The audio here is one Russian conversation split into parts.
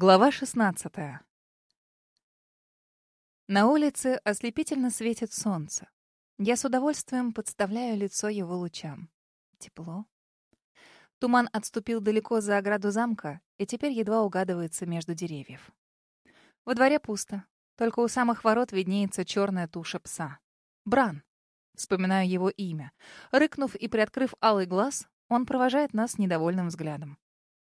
Глава 16. На улице ослепительно светит солнце. Я с удовольствием подставляю лицо его лучам. Тепло. Туман отступил далеко за ограду замка и теперь едва угадывается между деревьев. Во дворе пусто. Только у самых ворот виднеется черная туша пса. Бран. Вспоминаю его имя. Рыкнув и приоткрыв алый глаз, он провожает нас недовольным взглядом.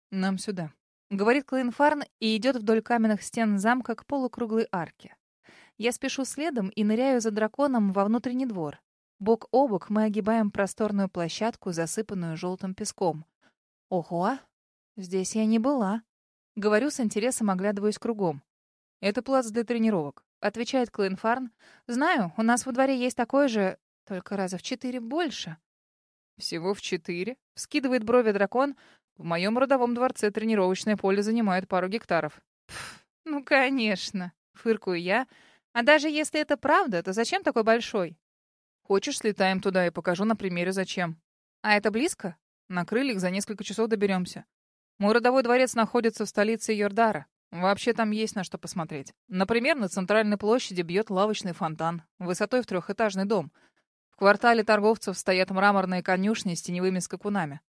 «Нам сюда», Говорит Клейнфарн и идет вдоль каменных стен замка к полукруглой арке. Я спешу следом и ныряю за драконом во внутренний двор. Бок о бок мы огибаем просторную площадку, засыпанную желтым песком. Ого! Здесь я не была. Говорю с интересом, оглядываюсь кругом. Это плац для тренировок, отвечает Клейнфарн. Знаю, у нас во дворе есть такой же, только раза в четыре больше. Всего в четыре? Вскидывает брови дракон, в моем родовом дворце тренировочное поле занимает пару гектаров. Пф, ну, конечно, фыркую я. А даже если это правда, то зачем такой большой? Хочешь, слетаем туда и покажу на примере, зачем. А это близко? На крыльях за несколько часов доберемся. Мой родовой дворец находится в столице Йордара. Вообще там есть на что посмотреть. Например, на центральной площади бьет лавочный фонтан, высотой в трехэтажный дом. В квартале торговцев стоят мраморные конюшни с теневыми скакунами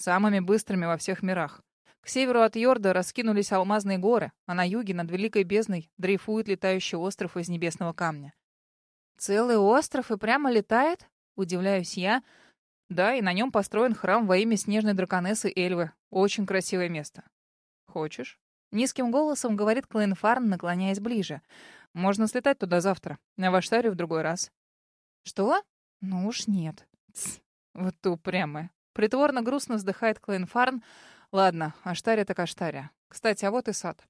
самыми быстрыми во всех мирах. К северу от Йорда раскинулись алмазные горы, а на юге над Великой Бездной дрейфует летающий остров из небесного камня. «Целый остров и прямо летает?» — удивляюсь я. «Да, и на нем построен храм во имя снежной драконессы Эльвы. Очень красивое место». «Хочешь?» Низким голосом говорит Клейнфарн, наклоняясь ближе. «Можно слетать туда завтра, а в Аштаре в другой раз». «Что? Ну уж нет». Тс, вот ты упрямая. Притворно грустно вздыхает Клейнфарн. Ладно, Аштаря так Аштаря. Кстати, а вот и сад.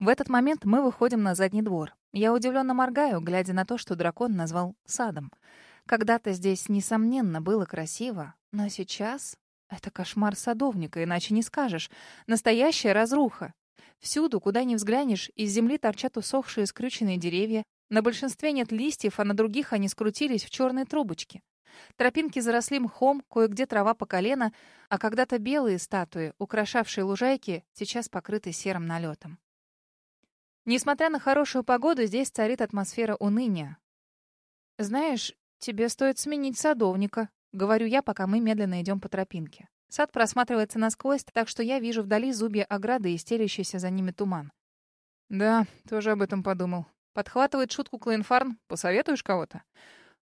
В этот момент мы выходим на задний двор. Я удивленно моргаю, глядя на то, что дракон назвал садом. Когда-то здесь, несомненно, было красиво, но сейчас это кошмар садовника, иначе не скажешь. Настоящая разруха. Всюду, куда ни взглянешь, из земли торчат усохшие скрюченные деревья. На большинстве нет листьев, а на других они скрутились в черные трубочки. Тропинки заросли мхом, кое-где трава по колено, а когда-то белые статуи, украшавшие лужайки, сейчас покрыты серым налетом. Несмотря на хорошую погоду, здесь царит атмосфера уныния. «Знаешь, тебе стоит сменить садовника», — говорю я, пока мы медленно идем по тропинке. Сад просматривается насквозь, так что я вижу вдали зубья ограды и стелящийся за ними туман. «Да, тоже об этом подумал». Подхватывает шутку Клейнфарн. «Посоветуешь кого-то?»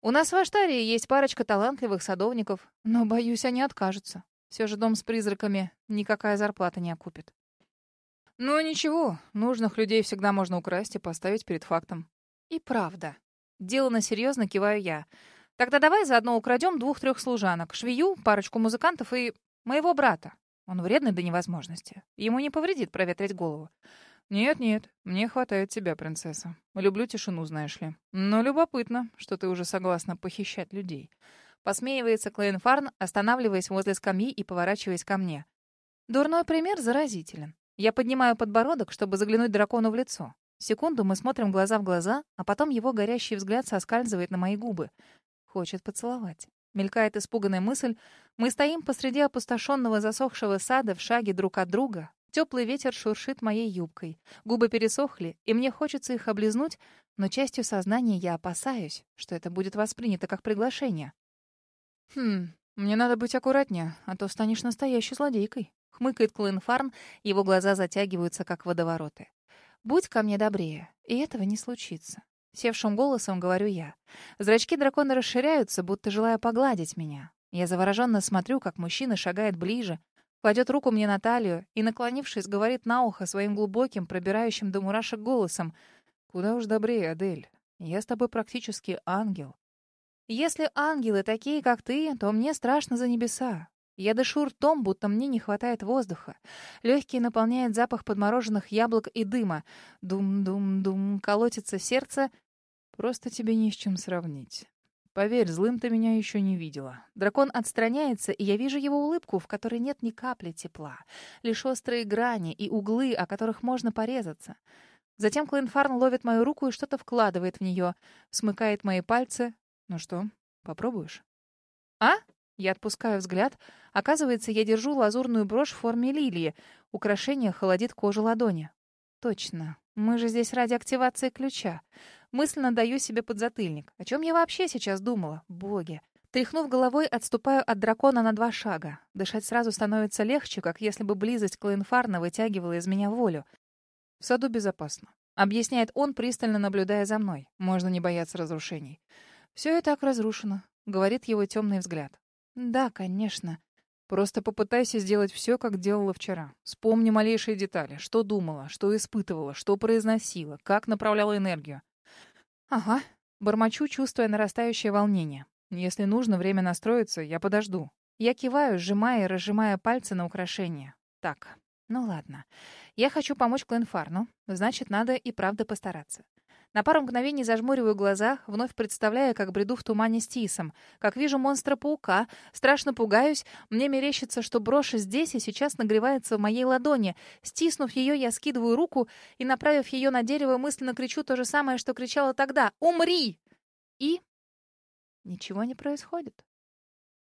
У нас в Аштарии есть парочка талантливых садовников, но, боюсь, они откажутся. Все же дом с призраками никакая зарплата не окупит. Ну, ничего, нужных людей всегда можно украсть и поставить перед фактом. И правда. Делано серьезно киваю я. Тогда давай заодно украдем двух-трех служанок, швею, парочку музыкантов и моего брата. Он вредный до невозможности. Ему не повредит проветрить голову. «Нет-нет, мне хватает тебя, принцесса. Люблю тишину, знаешь ли. Но любопытно, что ты уже согласна похищать людей». Посмеивается Клейн Фарн, останавливаясь возле скамьи и поворачиваясь ко мне. Дурной пример заразителен. Я поднимаю подбородок, чтобы заглянуть дракону в лицо. Секунду мы смотрим глаза в глаза, а потом его горящий взгляд соскальзывает на мои губы. Хочет поцеловать. Мелькает испуганная мысль. Мы стоим посреди опустошенного засохшего сада в шаге друг от друга, Теплый ветер шуршит моей юбкой. Губы пересохли, и мне хочется их облизнуть, но частью сознания я опасаюсь, что это будет воспринято как приглашение. «Хм, мне надо быть аккуратнее, а то станешь настоящей злодейкой», — хмыкает Клинфарн, его глаза затягиваются, как водовороты. «Будь ко мне добрее, и этого не случится». Севшим голосом говорю я. Зрачки дракона расширяются, будто желая погладить меня. Я завороженно смотрю, как мужчина шагает ближе, кладет руку мне на талию и, наклонившись, говорит на ухо своим глубоким, пробирающим до мурашек голосом. «Куда уж добрее, Адель. Я с тобой практически ангел». «Если ангелы такие, как ты, то мне страшно за небеса. Я дышу ртом, будто мне не хватает воздуха. Легкий наполняет запах подмороженных яблок и дыма. Дум-дум-дум, колотится сердце. Просто тебе не с чем сравнить. Поверь, злым ты меня еще не видела. Дракон отстраняется, и я вижу его улыбку, в которой нет ни капли тепла. Лишь острые грани и углы, о которых можно порезаться. Затем Клинфарн ловит мою руку и что-то вкладывает в нее, смыкает мои пальцы. Ну что, попробуешь? А? Я отпускаю взгляд. Оказывается, я держу лазурную брошь в форме лилии. Украшение холодит кожу ладони. Точно. Мы же здесь ради активации ключа. Мысленно даю себе подзатыльник. О чем я вообще сейчас думала? Боги. Тряхнув головой, отступаю от дракона на два шага. Дышать сразу становится легче, как если бы близость Клоенфарна вытягивала из меня волю. В саду безопасно. Объясняет он, пристально наблюдая за мной. Можно не бояться разрушений. Все и так разрушено, говорит его темный взгляд. Да, конечно. Просто попытайся сделать все, как делала вчера. Вспомни малейшие детали. Что думала, что испытывала, что произносила, как направляла энергию. Ага. Бормочу, чувствуя нарастающее волнение. Если нужно время настроиться, я подожду. Я киваю, сжимая и разжимая пальцы на украшение. Так, ну ладно. Я хочу помочь Кленфарну, значит, надо и правда постараться. На пару мгновений зажмуриваю глаза, вновь представляя, как бреду в тумане с Тисом, как вижу монстра-паука, страшно пугаюсь, мне мерещится, что броша здесь и сейчас нагревается в моей ладони. Стиснув ее, я скидываю руку и, направив ее на дерево, мысленно кричу то же самое, что кричала тогда «Умри!» И ничего не происходит.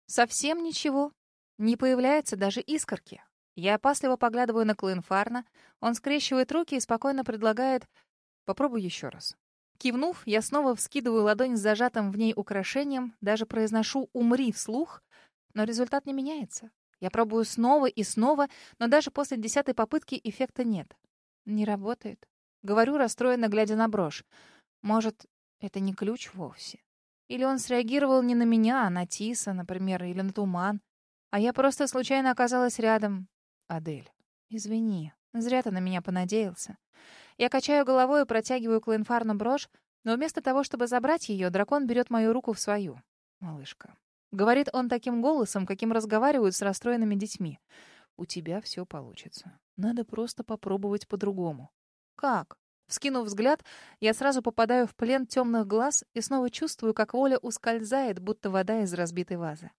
Совсем ничего. Не появляется даже искорки. Я опасливо поглядываю на Клоенфарна. Он скрещивает руки и спокойно предлагает Попробуй еще раз. Кивнув, я снова вскидываю ладонь с зажатым в ней украшением, даже произношу «умри» вслух, но результат не меняется. Я пробую снова и снова, но даже после десятой попытки эффекта нет. Не работает. Говорю, расстроенно глядя на брошь. Может, это не ключ вовсе? Или он среагировал не на меня, а на Тиса, например, или на туман. А я просто случайно оказалась рядом. Адель, извини, зря ты на меня понадеялся. Я качаю головой и протягиваю Клоенфарну брошь, но вместо того, чтобы забрать ее, дракон берет мою руку в свою. «Малышка». Говорит он таким голосом, каким разговаривают с расстроенными детьми. «У тебя все получится. Надо просто попробовать по-другому». «Как?» Вскинув взгляд, я сразу попадаю в плен темных глаз и снова чувствую, как воля ускользает, будто вода из разбитой вазы.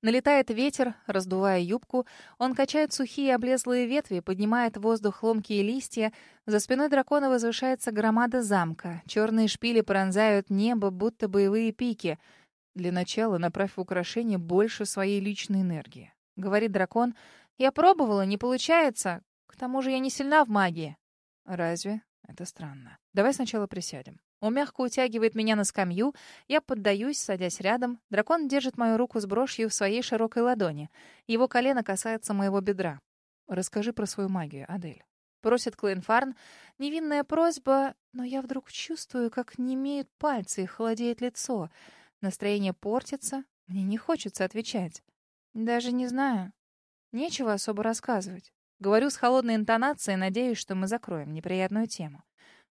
Налетает ветер, раздувая юбку, он качает сухие облезлые ветви, поднимает в воздух ломкие листья. За спиной дракона возвышается громада замка. Черные шпили пронзают небо, будто боевые пики. Для начала направь в украшение больше своей личной энергии. Говорит дракон, я пробовала, не получается. К тому же я не сильна в магии. Разве? Это странно. Давай сначала присядем. Он мягко утягивает меня на скамью. Я поддаюсь, садясь рядом. Дракон держит мою руку с брошью в своей широкой ладони. Его колено касается моего бедра. «Расскажи про свою магию, Адель». Просит Клейнфарн. Невинная просьба, но я вдруг чувствую, как немеют пальцы и холодеет лицо. Настроение портится. Мне не хочется отвечать. Даже не знаю. Нечего особо рассказывать. Говорю с холодной интонацией, надеюсь, что мы закроем неприятную тему.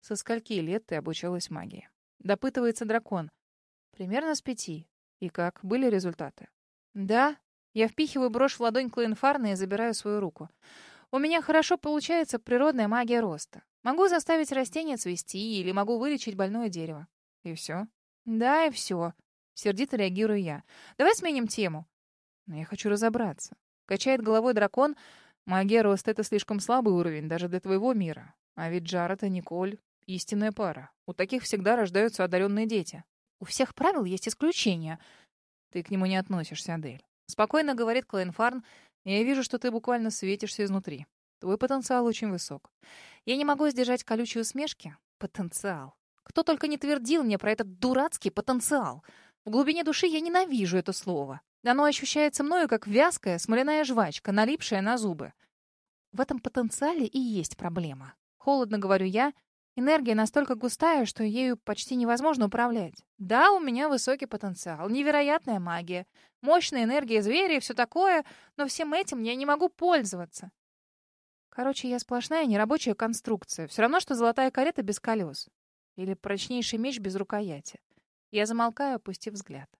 Со скольки лет ты обучалась магии? Допытывается дракон. Примерно с пяти. И как? Были результаты? Да. Я впихиваю брошь в ладонь Клоенфарна и забираю свою руку. У меня хорошо получается природная магия роста. Могу заставить растение цвести или могу вылечить больное дерево. И все? Да, и все. Сердито реагирую я. Давай сменим тему. Но я хочу разобраться. Качает головой дракон. Магия роста — это слишком слабый уровень даже для твоего мира. А ведь Джаред и Николь истинная пара. У таких всегда рождаются одаренные дети. У всех правил есть исключения. Ты к нему не относишься, Адель. Спокойно говорит Клейнфарн. Я вижу, что ты буквально светишься изнутри. Твой потенциал очень высок. Я не могу сдержать колючие усмешки. Потенциал. Кто только не твердил мне про этот дурацкий потенциал. В глубине души я ненавижу это слово. Оно ощущается мною как вязкая смоляная жвачка, налипшая на зубы. В этом потенциале и есть проблема. Холодно говорю я, Энергия настолько густая, что ею почти невозможно управлять. Да, у меня высокий потенциал, невероятная магия, мощная энергия зверя и все такое, но всем этим я не могу пользоваться. Короче, я сплошная нерабочая конструкция. Все равно, что золотая карета без колес. Или прочнейший меч без рукояти. Я замолкаю, опустив взгляд.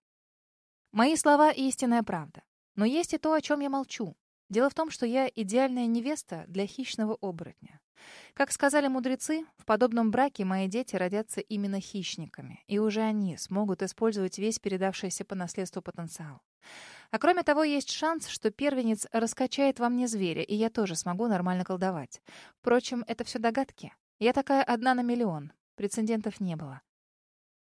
Мои слова — истинная правда. Но есть и то, о чем я молчу. Дело в том, что я идеальная невеста для хищного оборотня. Как сказали мудрецы, в подобном браке мои дети родятся именно хищниками, и уже они смогут использовать весь передавшийся по наследству потенциал. А кроме того, есть шанс, что первенец раскачает во мне зверя, и я тоже смогу нормально колдовать. Впрочем, это все догадки. Я такая одна на миллион. Прецедентов не было.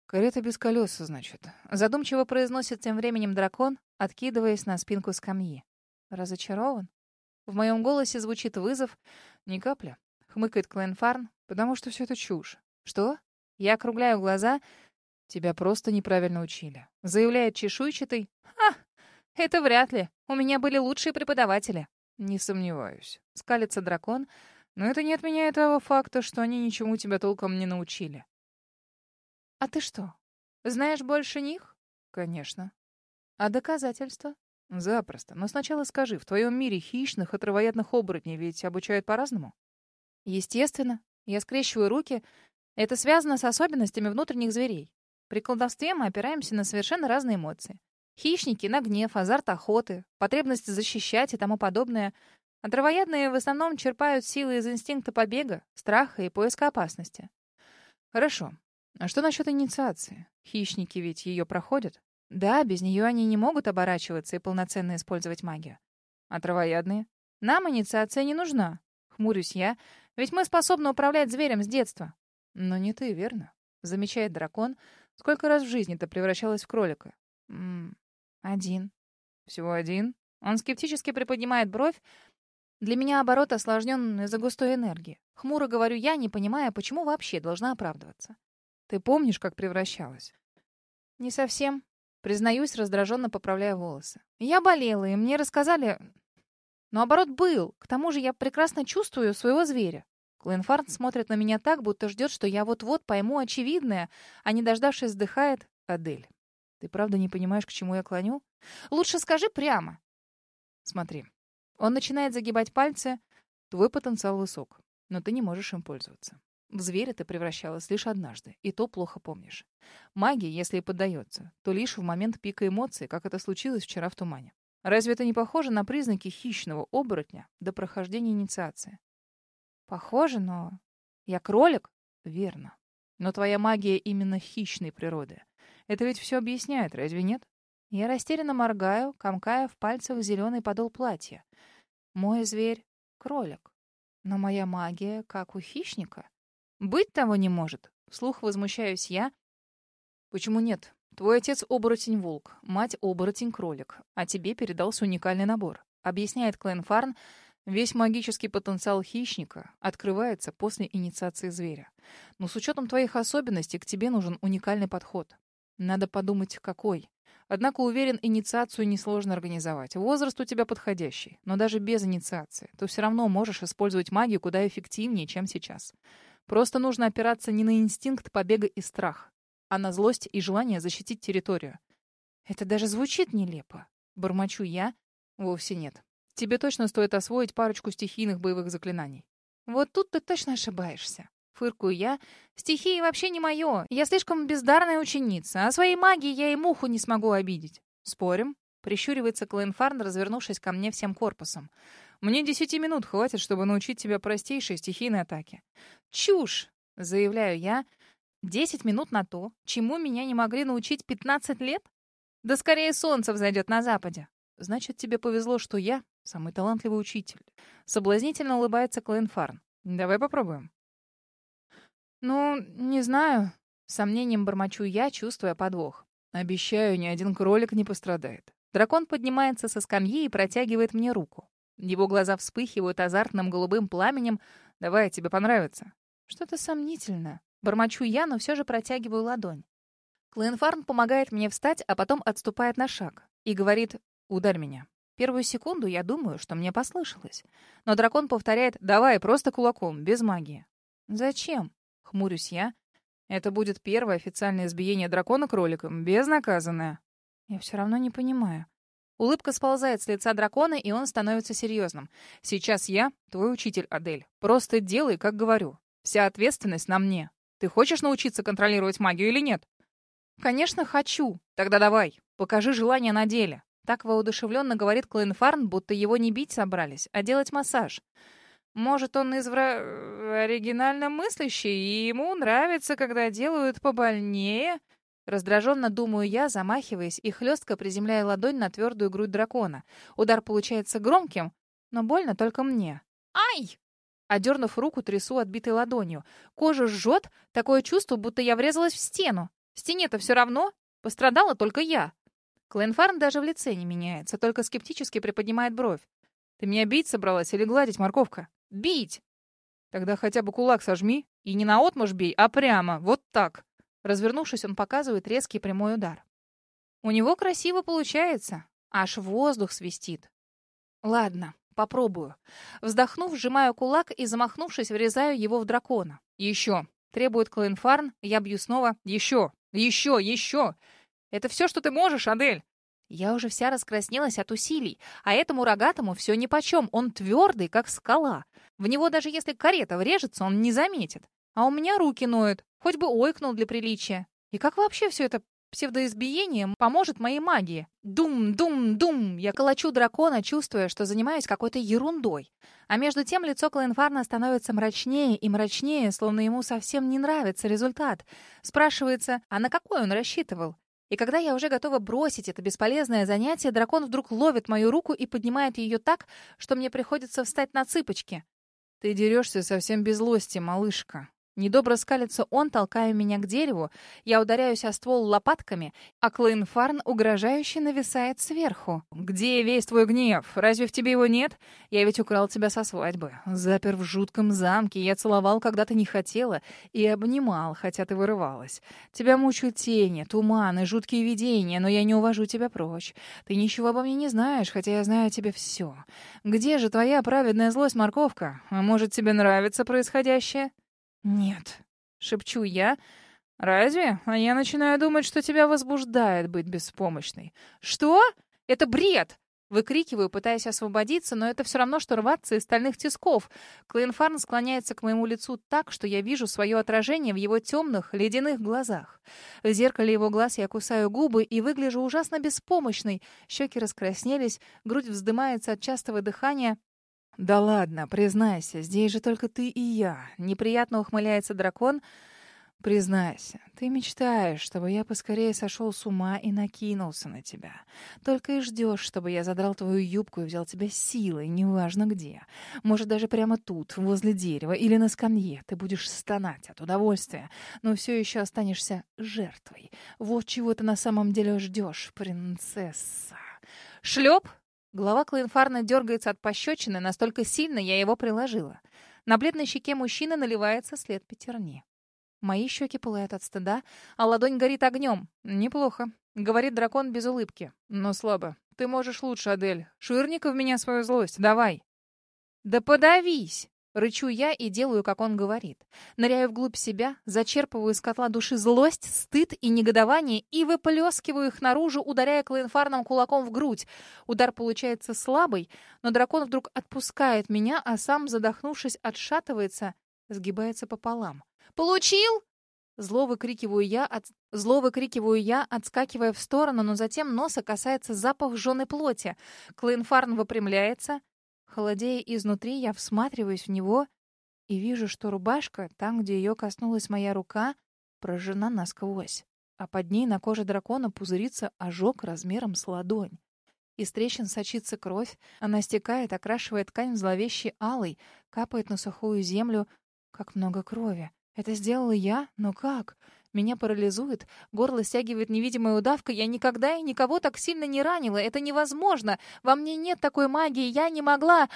«Карета без колеса, значит». Задумчиво произносит тем временем дракон, откидываясь на спинку скамьи. Разочарован? В моем голосе звучит вызов. Ни капля. Хмыкает Кленфарн, потому что все это чушь. Что? Я округляю глаза. Тебя просто неправильно учили. Заявляет чешуйчатый. А, это вряд ли. У меня были лучшие преподаватели. Не сомневаюсь. Скалится дракон. Но это не отменяет того факта, что они ничему тебя толком не научили. А ты что, знаешь больше них? Конечно. А доказательства? Запросто. Но сначала скажи, в твоем мире хищных и травоядных оборотней ведь обучают по-разному? Естественно. Я скрещиваю руки. Это связано с особенностями внутренних зверей. При колдовстве мы опираемся на совершенно разные эмоции. Хищники на гнев, азарт охоты, потребность защищать и тому подобное. А травоядные в основном черпают силы из инстинкта побега, страха и поиска опасности. Хорошо. А что насчет инициации? Хищники ведь ее проходят? Да, без нее они не могут оборачиваться и полноценно использовать магию. А травоядные? Нам инициация не нужна. Хмурюсь я, ведь мы способны управлять зверем с детства. Но не ты, верно? Замечает дракон. Сколько раз в жизни ты превращалась в кролика? М -м, один. Всего один? Он скептически приподнимает бровь. Для меня оборот осложнен из-за густой энергии. Хмуро говорю я, не понимая, почему вообще должна оправдываться. Ты помнишь, как превращалась? Не совсем. Признаюсь, раздраженно поправляя волосы. Я болела, и мне рассказали... Но оборот был. К тому же я прекрасно чувствую своего зверя. Клинфарн смотрит на меня так, будто ждет, что я вот-вот пойму очевидное, а не дождавшись, вздыхает Адель. Ты правда не понимаешь, к чему я клоню? Лучше скажи прямо. Смотри. Он начинает загибать пальцы. Твой потенциал высок, но ты не можешь им пользоваться. В зверя ты превращалась лишь однажды, и то плохо помнишь. Магия, если и поддается, то лишь в момент пика эмоций, как это случилось вчера в тумане. Разве это не похоже на признаки хищного оборотня до прохождения инициации? Похоже, но... Я кролик? Верно. Но твоя магия именно хищной природы. Это ведь все объясняет, разве нет? Я растерянно моргаю, комкая в пальцах зеленый подол платья. Мой зверь — кролик. Но моя магия, как у хищника. Быть того не может. Вслух возмущаюсь я. Почему нет? Твой отец — оборотень-волк, мать — оборотень-кролик, а тебе передался уникальный набор. Объясняет Клен Фарн, весь магический потенциал хищника открывается после инициации зверя. Но с учетом твоих особенностей к тебе нужен уникальный подход. Надо подумать, какой. Однако уверен, инициацию несложно организовать. Возраст у тебя подходящий, но даже без инициации. Ты все равно можешь использовать магию куда эффективнее, чем сейчас. Просто нужно опираться не на инстинкт побега и страх, а на злость и желание защитить территорию. Это даже звучит нелепо. Бормочу я. Вовсе нет. Тебе точно стоит освоить парочку стихийных боевых заклинаний. Вот тут ты точно ошибаешься. Фыркую я. Стихии вообще не мое. Я слишком бездарная ученица. А своей магией я и муху не смогу обидеть. Спорим? Прищуривается Клейнфарн, развернувшись ко мне всем корпусом. Мне десяти минут хватит, чтобы научить тебя простейшей стихийной атаке. Чушь, заявляю я. Десять минут на то, чему меня не могли научить пятнадцать лет? Да скорее солнце взойдет на западе. Значит, тебе повезло, что я самый талантливый учитель. Соблазнительно улыбается Клейн Фарн. Давай попробуем. Ну, не знаю. сомнением бормочу я, чувствуя подвох. Обещаю, ни один кролик не пострадает. Дракон поднимается со скамьи и протягивает мне руку. Его глаза вспыхивают азартным голубым пламенем. «Давай, тебе понравится». Что-то сомнительно. Бормочу я, но все же протягиваю ладонь. Клейнфарн помогает мне встать, а потом отступает на шаг и говорит «Ударь меня». Первую секунду я думаю, что мне послышалось. Но дракон повторяет «Давай, просто кулаком, без магии». «Зачем?» — хмурюсь я. «Это будет первое официальное избиение дракона кроликом, безнаказанное». Я все равно не понимаю. Улыбка сползает с лица дракона, и он становится серьезным. «Сейчас я, твой учитель, Адель. Просто делай, как говорю. Вся ответственность на мне. Ты хочешь научиться контролировать магию или нет?» «Конечно, хочу. Тогда давай, покажи желание на деле». Так воодушевленно говорит Клейнфарн, будто его не бить собрались, а делать массаж. Может, он извра... оригинально мыслящий, и ему нравится, когда делают побольнее?» Раздраженно думаю я, замахиваясь и хлестко приземляя ладонь на твердую грудь дракона. Удар получается громким, но больно только мне. «Ай!» Одернув руку, трясу отбитой ладонью. Кожа жжет, такое чувство, будто я врезалась в стену. Стене-то все равно. Пострадала только я. Клейнфарн даже в лице не меняется, только скептически приподнимает бровь. Ты меня бить собралась или гладить, морковка? Бить! Тогда хотя бы кулак сожми. И не наотмашь бей, а прямо, вот так. Развернувшись, он показывает резкий прямой удар. У него красиво получается. Аж воздух свистит. Ладно, попробую. Вздохнув, сжимаю кулак и, замахнувшись, врезаю его в дракона. Еще. Требует Клоенфарн. Я бью снова. Еще. Еще. Еще. Это все, что ты можешь, Адель. Я уже вся раскраснелась от усилий, а этому рогатому все нипочем, он твердый, как скала. В него даже если карета врежется, он не заметит. А у меня руки ноют, хоть бы ойкнул для приличия. И как вообще все это псевдоизбиение поможет моей магии? Дум-дум-дум! Я колочу дракона, чувствуя, что занимаюсь какой-то ерундой. А между тем лицо Клоенфарна становится мрачнее и мрачнее, словно ему совсем не нравится результат. Спрашивается, а на какой он рассчитывал? И когда я уже готова бросить это бесполезное занятие, дракон вдруг ловит мою руку и поднимает ее так, что мне приходится встать на цыпочки. «Ты дерешься совсем без злости, малышка», Недобро скалится он, толкая меня к дереву. Я ударяюсь о ствол лопатками, а Клейнфарн угрожающе нависает сверху. «Где весь твой гнев? Разве в тебе его нет? Я ведь украл тебя со свадьбы. Запер в жутком замке. Я целовал, когда ты не хотела, и обнимал, хотя ты вырывалась. Тебя мучают тени, туманы, жуткие видения, но я не увожу тебя прочь. Ты ничего обо мне не знаешь, хотя я знаю о тебе все. Где же твоя праведная злость, морковка? Может, тебе нравится происходящее?» «Нет», — шепчу я. «Разве? А я начинаю думать, что тебя возбуждает быть беспомощной». «Что? Это бред!» Выкрикиваю, пытаясь освободиться, но это все равно, что рваться из стальных тисков. Клейнфарн склоняется к моему лицу так, что я вижу свое отражение в его темных, ледяных глазах. В зеркале его глаз я кусаю губы и выгляжу ужасно беспомощной. Щеки раскраснелись, грудь вздымается от частого дыхания. «Да ладно, признайся, здесь же только ты и я». Неприятно ухмыляется дракон. «Признайся, ты мечтаешь, чтобы я поскорее сошел с ума и накинулся на тебя. Только и ждешь, чтобы я задрал твою юбку и взял тебя силой, неважно где. Может, даже прямо тут, возле дерева или на скамье. Ты будешь стонать от удовольствия, но все еще останешься жертвой. Вот чего ты на самом деле ждешь, принцесса». «Шлеп!» Голова Клоенфарна дергается от пощечины, настолько сильно я его приложила. На бледной щеке мужчины наливается след пятерни. Мои щеки пылают от стыда, а ладонь горит огнем. «Неплохо», — говорит дракон без улыбки. «Но слабо. Ты можешь лучше, Адель. Швырни-ка в меня свою злость. Давай». «Да подавись!» Рычу я и делаю, как он говорит. Ныряю вглубь себя, зачерпываю из котла души злость, стыд и негодование и выплескиваю их наружу, ударяя клоенфарным кулаком в грудь. Удар получается слабый, но дракон вдруг отпускает меня, а сам, задохнувшись, отшатывается, сгибается пополам. «Получил?» Зло выкрикиваю я, от... Зло выкрикиваю я, отскакивая в сторону, но затем носа касается запах жженой плоти. Клейнфарн выпрямляется, Холодея изнутри, я всматриваюсь в него и вижу, что рубашка, там, где ее коснулась моя рука, прожжена насквозь, а под ней на коже дракона пузырится ожог размером с ладонь. Из трещин сочится кровь, она стекает, окрашивая ткань в зловещий алый, капает на сухую землю, как много крови. Это сделала я? Но как? Меня парализует, горло стягивает невидимая удавка. Я никогда и никого так сильно не ранила. Это невозможно. Во мне нет такой магии. Я не могла.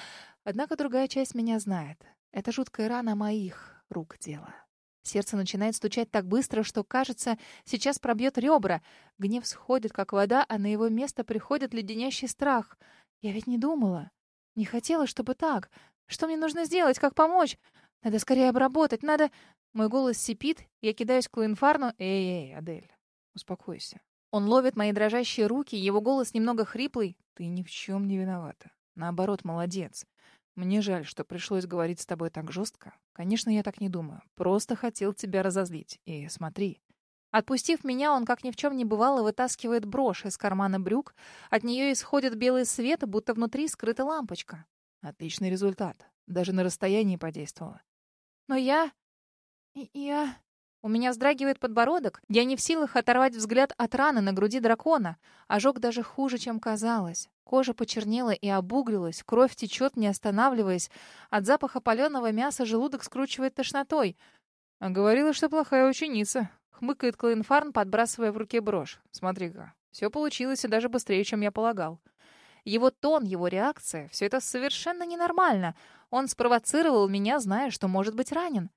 Однако другая часть меня знает. Это жуткая рана моих рук дело. Сердце начинает стучать так быстро, что, кажется, сейчас пробьет ребра. Гнев сходит, как вода, а на его место приходит леденящий страх. Я ведь не думала. Не хотела, чтобы так. Что мне нужно сделать? Как помочь? Надо скорее обработать. Надо... Мой голос сипит, я кидаюсь к Луинфарну. «Эй-эй, Адель, успокойся». Он ловит мои дрожащие руки, его голос немного хриплый. «Ты ни в чем не виновата. Наоборот, молодец. Мне жаль, что пришлось говорить с тобой так жестко. Конечно, я так не думаю. Просто хотел тебя разозлить. И смотри». Отпустив меня, он, как ни в чем не бывало, вытаскивает брошь из кармана брюк. От нее исходит белый свет, будто внутри скрыта лампочка. Отличный результат. Даже на расстоянии подействовала. Но я... «Я...» У меня вздрагивает подбородок. Я не в силах оторвать взгляд от раны на груди дракона. Ожог даже хуже, чем казалось. Кожа почернела и обуглилась, кровь течет, не останавливаясь. От запаха паленого мяса желудок скручивает тошнотой. А говорила, что плохая ученица. хмыкает Клоенфарн, подбрасывая в руке брошь. «Смотри-ка, все получилось и даже быстрее, чем я полагал». Его тон, его реакция — все это совершенно ненормально. Он спровоцировал меня, зная, что может быть ранен.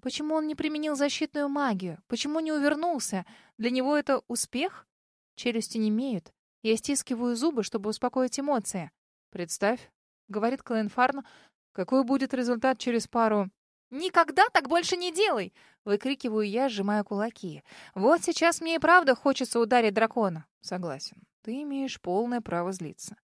Почему он не применил защитную магию? Почему не увернулся? Для него это успех? Челюсти не имеют. Я стискиваю зубы, чтобы успокоить эмоции. «Представь», — говорит Клоенфарн, — «какой будет результат через пару...» «Никогда так больше не делай!» — выкрикиваю я, сжимая кулаки. «Вот сейчас мне и правда хочется ударить дракона». «Согласен. Ты имеешь полное право злиться».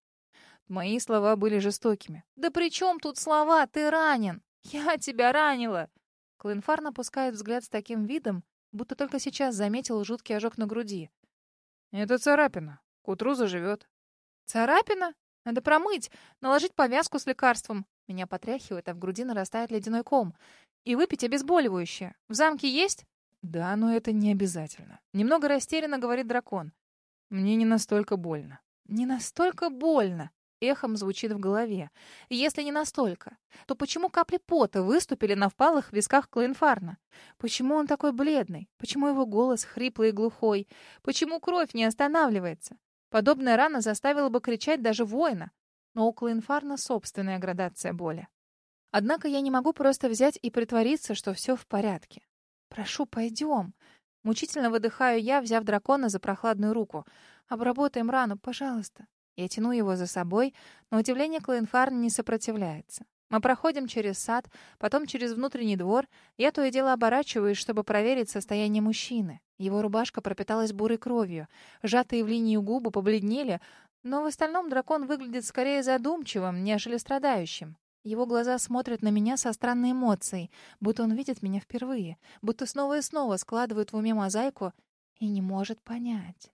Мои слова были жестокими. «Да при чем тут слова? Ты ранен!» «Я тебя ранила!» Клинфарн опускает взгляд с таким видом, будто только сейчас заметил жуткий ожог на груди. «Это царапина. К утру заживет». «Царапина? Надо промыть, наложить повязку с лекарством». Меня потряхивает, а в груди нарастает ледяной ком. «И выпить обезболивающее. В замке есть?» «Да, но это не обязательно». Немного растерянно говорит дракон. «Мне не настолько больно». «Не настолько больно?» Эхом звучит в голове. Если не настолько, то почему капли пота выступили на впалых висках Клоенфарна? Почему он такой бледный? Почему его голос хриплый и глухой? Почему кровь не останавливается? Подобная рана заставила бы кричать даже воина. Но у Клоенфарна собственная градация боли. Однако я не могу просто взять и притвориться, что все в порядке. «Прошу, пойдем». Мучительно выдыхаю я, взяв дракона за прохладную руку. «Обработаем рану, пожалуйста». Я тяну его за собой, но удивление Клоенфарн не сопротивляется. Мы проходим через сад, потом через внутренний двор. Я то и дело оборачиваюсь, чтобы проверить состояние мужчины. Его рубашка пропиталась бурой кровью. Сжатые в линию губы побледнели, но в остальном дракон выглядит скорее задумчивым, нежели страдающим. Его глаза смотрят на меня со странной эмоцией, будто он видит меня впервые, будто снова и снова складывает в уме мозаику и не может понять.